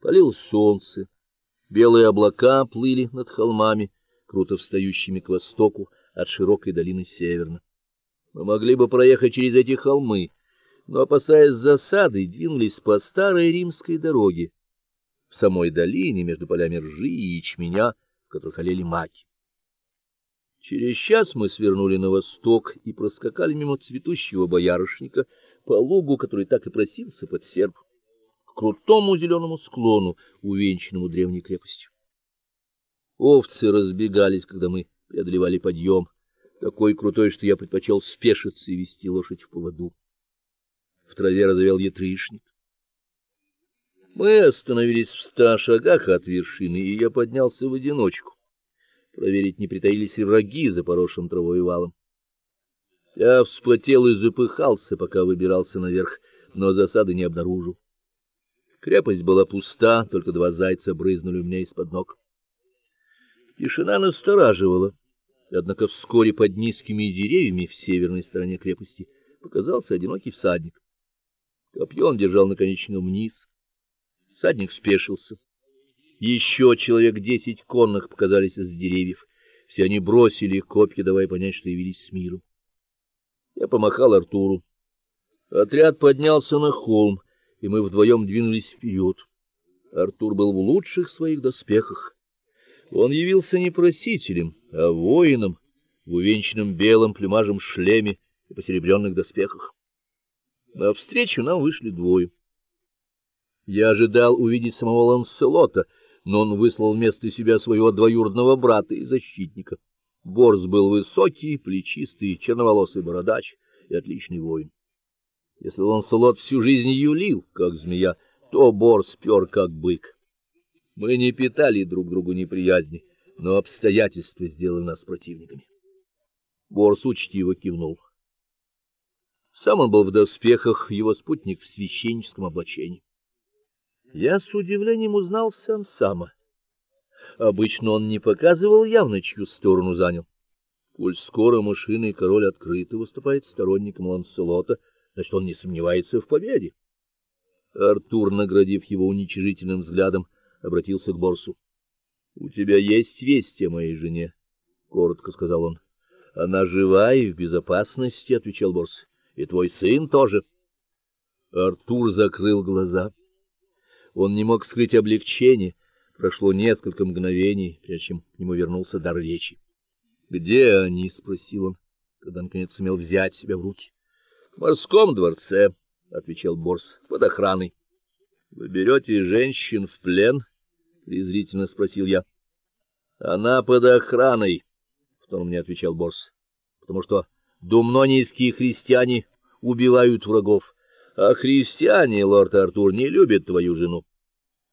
Палило солнце, белые облака плыли над холмами, круто встающими к востоку от широкой долины северно. Мы могли бы проехать через эти холмы, но опасаясь засады, двинулись по старой римской дороге в самой долине между полями ржи и ячменя, в которых олели маки. Через час мы свернули на восток и проскакали мимо цветущего боярышника по лугу, который так и просился под серп, крутому зеленому склону, увенчанному древней крепостью. Овцы разбегались, когда мы преодолевали подъем, такой крутой, что я предпочел спешиться и вести лошадь в поводу. В траве разовел ятришник. Мы остановились в ста шагах от вершины, и я поднялся в одиночку. Проверить, не притаились ли враги за поросшим травой валом. Я вспотел и запыхался, пока выбирался наверх, но засады не обнаружил. Крепость была пуста, только два зайца брызнули у меня из-под ног. Тишина настораживала. Однако вскоре под низкими деревьями в северной стороне крепости показался одинокий всадник. Копье он держал наконечником вниз. Всадник спешился. Еще человек десять конных показались из деревьев. Все они бросили копья, давая понять, что явились с миром. Я помахал Артуру. Отряд поднялся на холм, и мы вдвоем двинулись вперед. Артур был в лучших своих доспехах. Он явился не просителем, а воином в увенчанном белым плюмажем шлеме и посеребренных доспехах. На встречу нам вышли двое. Я ожидал увидеть самого Ланселота, но он выслал вместо себя своего двоюродного брата и защитника. Борс был высокий, плечистый, черноволосый бородач и отличный воин. Если Ланселот всю жизнь юлил, как змея, то Борс пёр как бык. Мы не питали друг другу неприязни, но обстоятельства сделали нас противниками. Борс учтиво кивнул. Сам он был в доспехах, его спутник в священническом облачении. Я с удивлением узнал Сансама. Обычно он не показывал явно, чью сторону занял. Коль скоро мышиный король открыто выступает сторонником Ланселота, значит, он не сомневается в победе. Артур, наградив его уничижительным взглядом, обратился к Борсу. — У тебя есть вести о моей жене? — коротко сказал он. — Она жива и в безопасности, — отвечал Борс. — И твой сын тоже. Артур закрыл глаза. Он не мог скрыть облегчение. Прошло несколько мгновений, прежде чем к нему вернулся дар речи. "Где они?" спросил он, когда наконец сумел взять себя в руки. "В морском дворце", отвечал Борс, "под охраной". "Вы берете женщин в плен?" презрительно спросил я. "Она под охраной", потом мне отвечал Борс. "Потому что думнонийские христиане убивают врагов, а христиане, лорд Артур, не любят твою жену.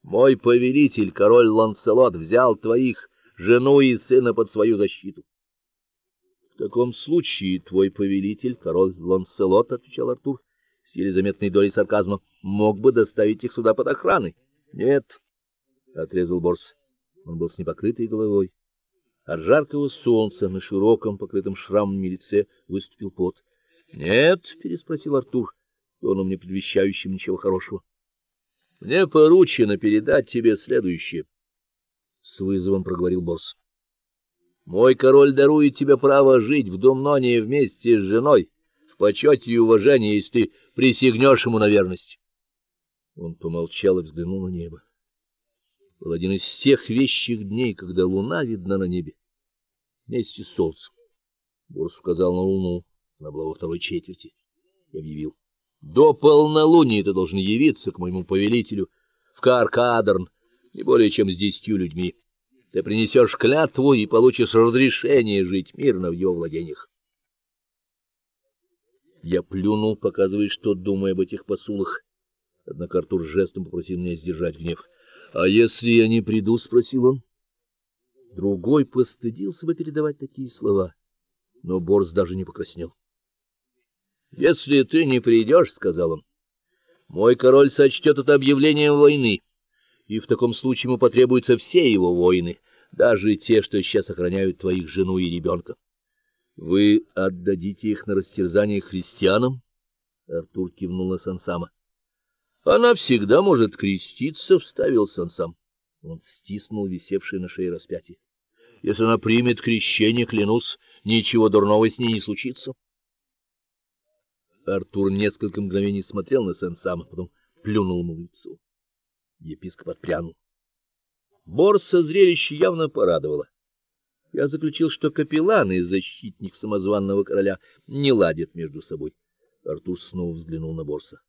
Мой повелитель, король Ланселот, взял твоих жену и сына под свою защиту. В таком случае твой повелитель, король Ланселот, отвечал Артур, с еле заметной долей сарказма, мог бы доставить их сюда под охраной. Нет, отрезал Борс. Он был с непокрытой головой. От жаркого солнца на широком, покрытом шрамами лице выступил пот. "Нет?" переспросил Артур, тоном не предвещающим ничего хорошего. Мне поручено передать тебе следующее, с вызовом проговорил Борс. Мой король дарует тебе право жить в Домноне вместе с женой, в почете и уважении, если ты присягнешь ему на верность. Он помолчал и взглянул на небо. Был один из тех вещих дней, когда луна видна на небе вместе с солнцем. Борс указал на луну, она была во второй четверти, и объявил: до полнолуния ты должен явиться к моему повелителю в Каркадерн, не более чем с десятью людьми. Ты принесешь клятву и получишь разрешение жить мирно в его владениях. Я плюнул, показывая, что думаю об этих посулах. Однако Артур жестом попросил меня сдержать гнев. "А если я не приду?" спросил он. Другой постыдился бы передавать такие слова, но Борс даже не покраснел. Если ты не придешь, — сказал он, — мой король сочтет это объявлением войны, и в таком случае ему потребуются все его воины, даже те, что сейчас охраняют твоих жену и ребенка. Вы отдадите их на растерзание христианам? Артур кивнул на Сансама. Она всегда может креститься, вставил сам. Он стиснул висевшее на шее распятие. Если она примет крещение, клянусь, ничего дурного с ней не случится. Артур несколько мгновений смотрел на Сен-Сама, потом плюнул ему в лицо. Епископ отпрянул. Борса зрелище явно порадовало. Я заключил, что капеллан и защитник самозванного короля не ладят между собой. Артур снова взглянул на Борса.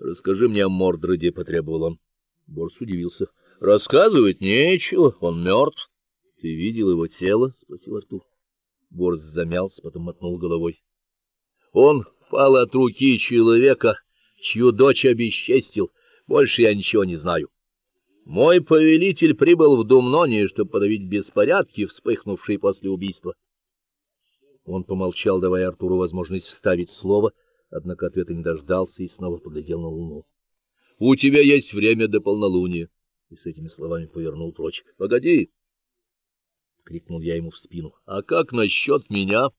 Расскажи мне о Мордреде, потребовал он. Борс удивился. Рассказывать нечего, он мертв. Ты видел его тело? спросил Артур. Борс замялся, потом мотнул головой. Он пал от руки человека, чью дочь обесчестил. Больше я ничего не знаю. Мой повелитель прибыл в Думноне, чтобы подавить беспорядки, вспыхнувшие после убийства. Он помолчал, давая Артуру возможность вставить слово, однако ответа не дождался и снова поглядел на луну. У тебя есть время до полнолуния, и с этими словами повернул прочь. Погоди, крикнул я ему в спину. А как насчет меня?